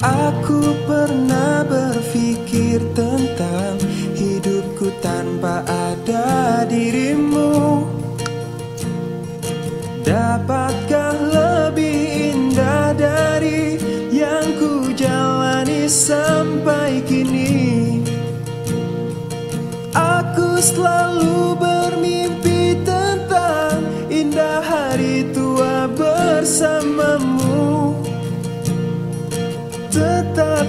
Aku pernah berpikir tentang hidupku tanpa ada dirimu. Dapatkah lebih indah dari yang ku jalani sampai kini? Aku selalu bermimpi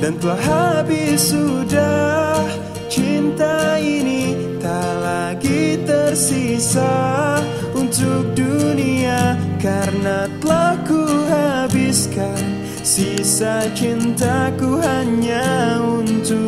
dan telah habis sudah cinta ini tak lagi tersisa untuk dunia karena telah ku habiskan. Sisa cintaku hanya untukmu